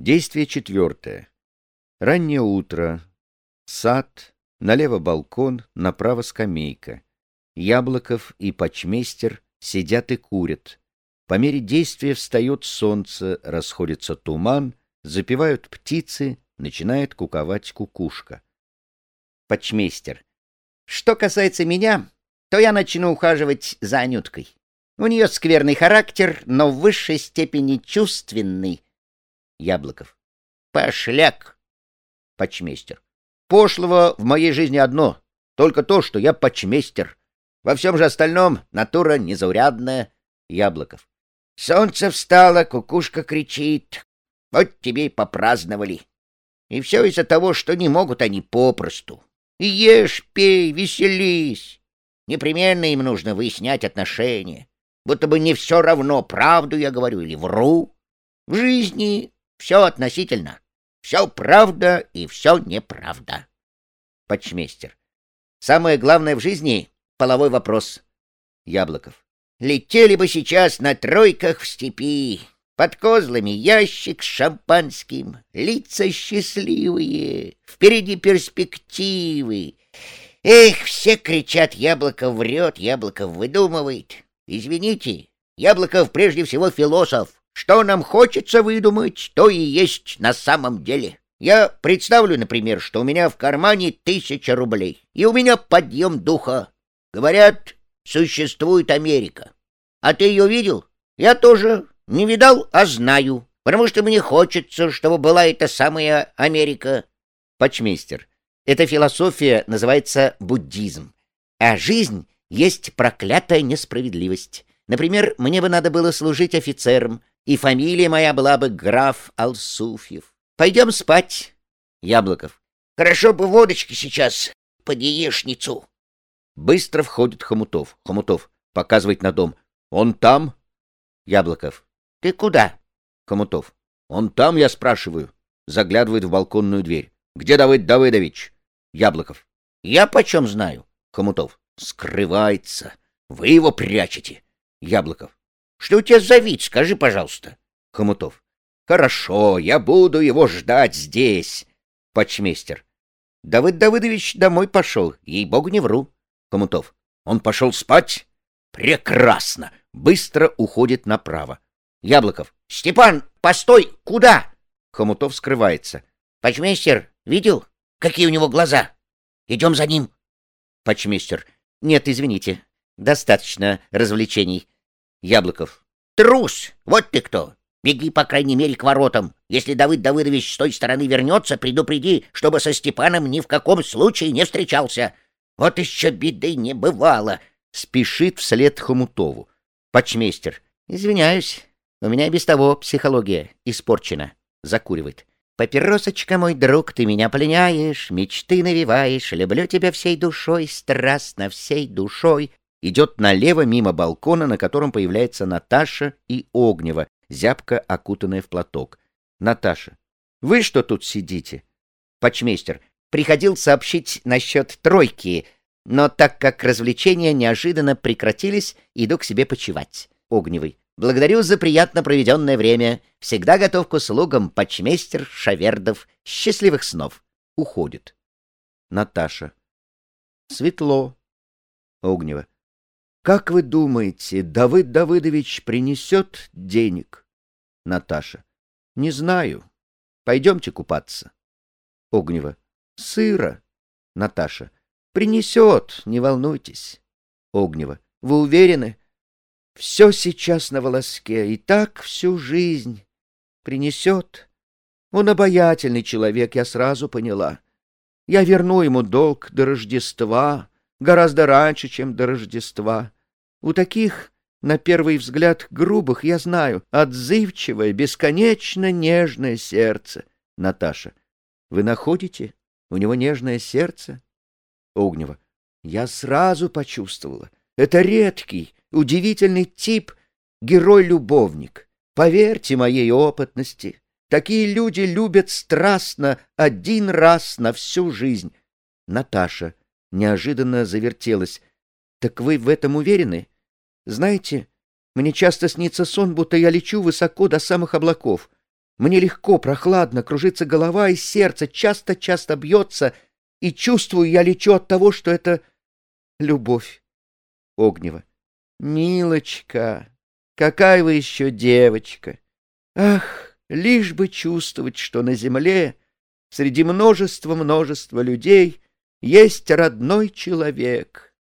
Действие четвертое. Раннее утро. Сад. Налево балкон, направо скамейка. Яблоков и почмейстер сидят и курят. По мере действия встает солнце, расходится туман, запевают птицы, начинает куковать кукушка. Почмейстер. Что касается меня, то я начну ухаживать за Анюткой. У нее скверный характер, но в высшей степени чувственный. Яблоков. Пошляк. Почмейстер. Пошлого в моей жизни одно, только то, что я почмейстер. Во всем же остальном натура незаурядная. Яблоков. Солнце встало, кукушка кричит. Вот тебе и попраздновали. И все из-за того, что не могут они попросту. И ешь, пей, веселись. Непременно им нужно выяснять отношения. Будто бы не все равно, правду я говорю или вру. В жизни все относительно. Все правда и все неправда. Почмейстер. Самое главное в жизни — половой вопрос. Яблоков. Летели бы сейчас на тройках в степи. Под козлами ящик с шампанским, лица счастливые, впереди перспективы. Эх, все кричат, яблоко врет, яблоко выдумывает. Извините, Яблоков прежде всего философ. Что нам хочется выдумать, то и есть на самом деле. Я представлю, например, что у меня в кармане тысяча рублей, и у меня подъем духа. Говорят, существует Америка. А ты ее видел? Я тоже не видал, а знаю, потому что мне хочется, чтобы была эта самая Америка. Почмейстер, эта философия называется буддизм, а жизнь есть проклятая несправедливость. Например, мне бы надо было служить офицером, и фамилия моя была бы граф Алсуфьев. Пойдем спать, Яблоков. Хорошо бы водочки сейчас под яичницу. Быстро входит Хомутов. Хомутов показывает на дом. Он там? Яблоков. Ты куда? Хомутов. Он там, я спрашиваю. Заглядывает в балконную дверь. Где Давыд Давыдович? Яблоков. Я почем знаю? Хомутов. Скрывается. Вы его прячете. Яблоков. Что у тебя за вид, скажи, пожалуйста. Хомутов. Хорошо, я буду его ждать здесь. Почмейстер. Давыд Давыдович домой пошел, ей-богу, не вру. Хомутов. Он пошел спать? Прекрасно. Быстро уходит направо. Яблоков. Степан, постой, куда? Хомутов скрывается. Почмейстер, видел, какие у него глаза? Идем за ним. Почмейстер. Нет, извините. Достаточно развлечений. Яблоков. Трус! Вот ты кто! Беги, по крайней мере, к воротам. Если Давыд Давыдович с той стороны вернется, предупреди, чтобы со Степаном ни в каком случае не встречался. Вот еще беды не бывало. Спешит вслед Хомутову. Почмейстер. Извиняюсь, у меня без того психология испорчена. Закуривает. Папиросочка, мой друг, ты меня пленяешь, мечты навеваешь, люблю тебя всей душой, страстно всей душой идет налево мимо балкона, на котором появляется Наташа и Огнева, зябко окутанная в платок. Наташа. Вы что тут сидите? Почмейстер. Приходил сообщить насчет тройки, но так как развлечения неожиданно прекратились, иду к себе почевать. Огневый. Благодарю за приятно проведенное время. Всегда готов к услугам почмейстер Шавердов. Счастливых снов. Уходит. Наташа. Светло. Огнева. Как вы думаете, Давыд Давыдович принесет денег? Наташа. Не знаю. Пойдемте купаться. Огнева. Сыро. Наташа. Принесет, не волнуйтесь. Огнева. Вы уверены? Все сейчас на волоске, и так всю жизнь. Принесет. Он обаятельный человек, я сразу поняла. Я верну ему долг до Рождества, гораздо раньше, чем до Рождества. У таких, на первый взгляд, грубых, я знаю, отзывчивое, бесконечно нежное сердце. Наташа. Вы находите? У него нежное сердце? Огнева. Я сразу почувствовала. Это редкий, удивительный тип, герой-любовник. Поверьте моей опытности. Такие люди любят страстно один раз на всю жизнь. Наташа неожиданно завертелась. Так вы в этом уверены? Знаете, мне часто снится сон, будто я лечу высоко до самых облаков. Мне легко, прохладно, кружится голова, и сердце часто-часто бьется, и чувствую, я лечу от того, что это любовь. Огнева. Милочка, какая вы еще девочка! Ах, лишь бы чувствовать, что на земле, среди множества-множества людей, есть родной человек —